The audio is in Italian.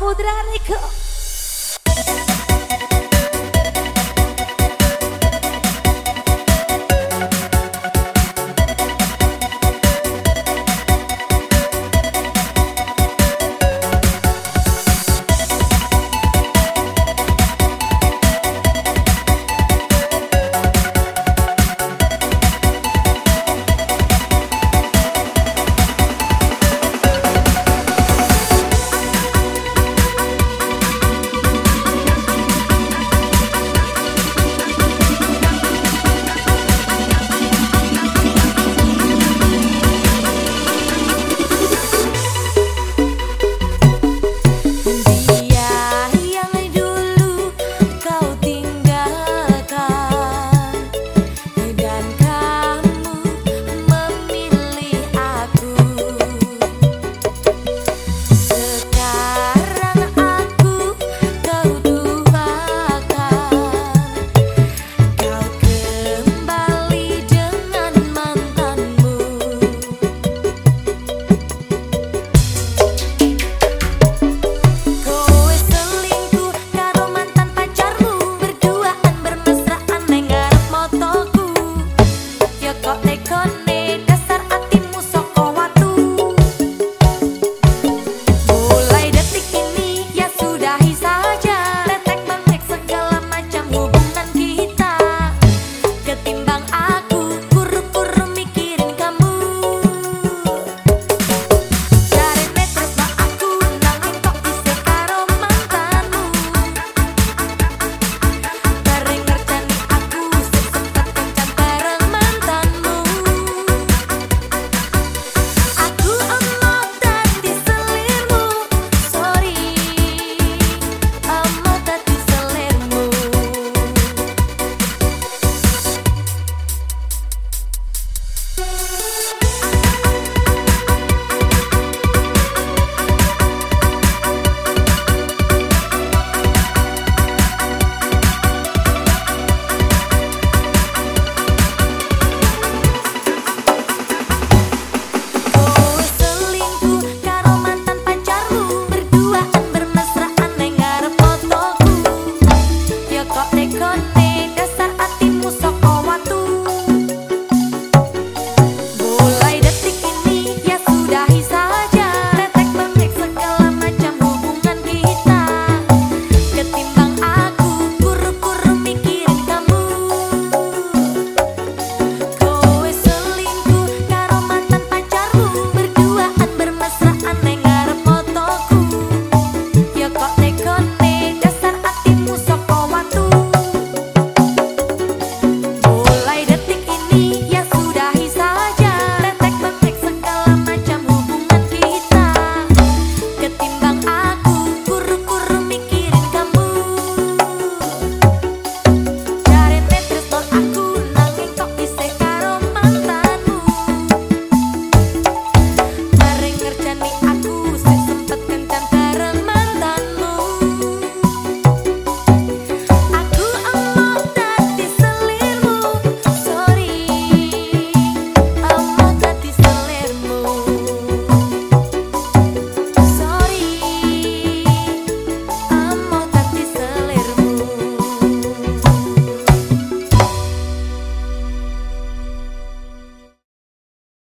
potrà ricordare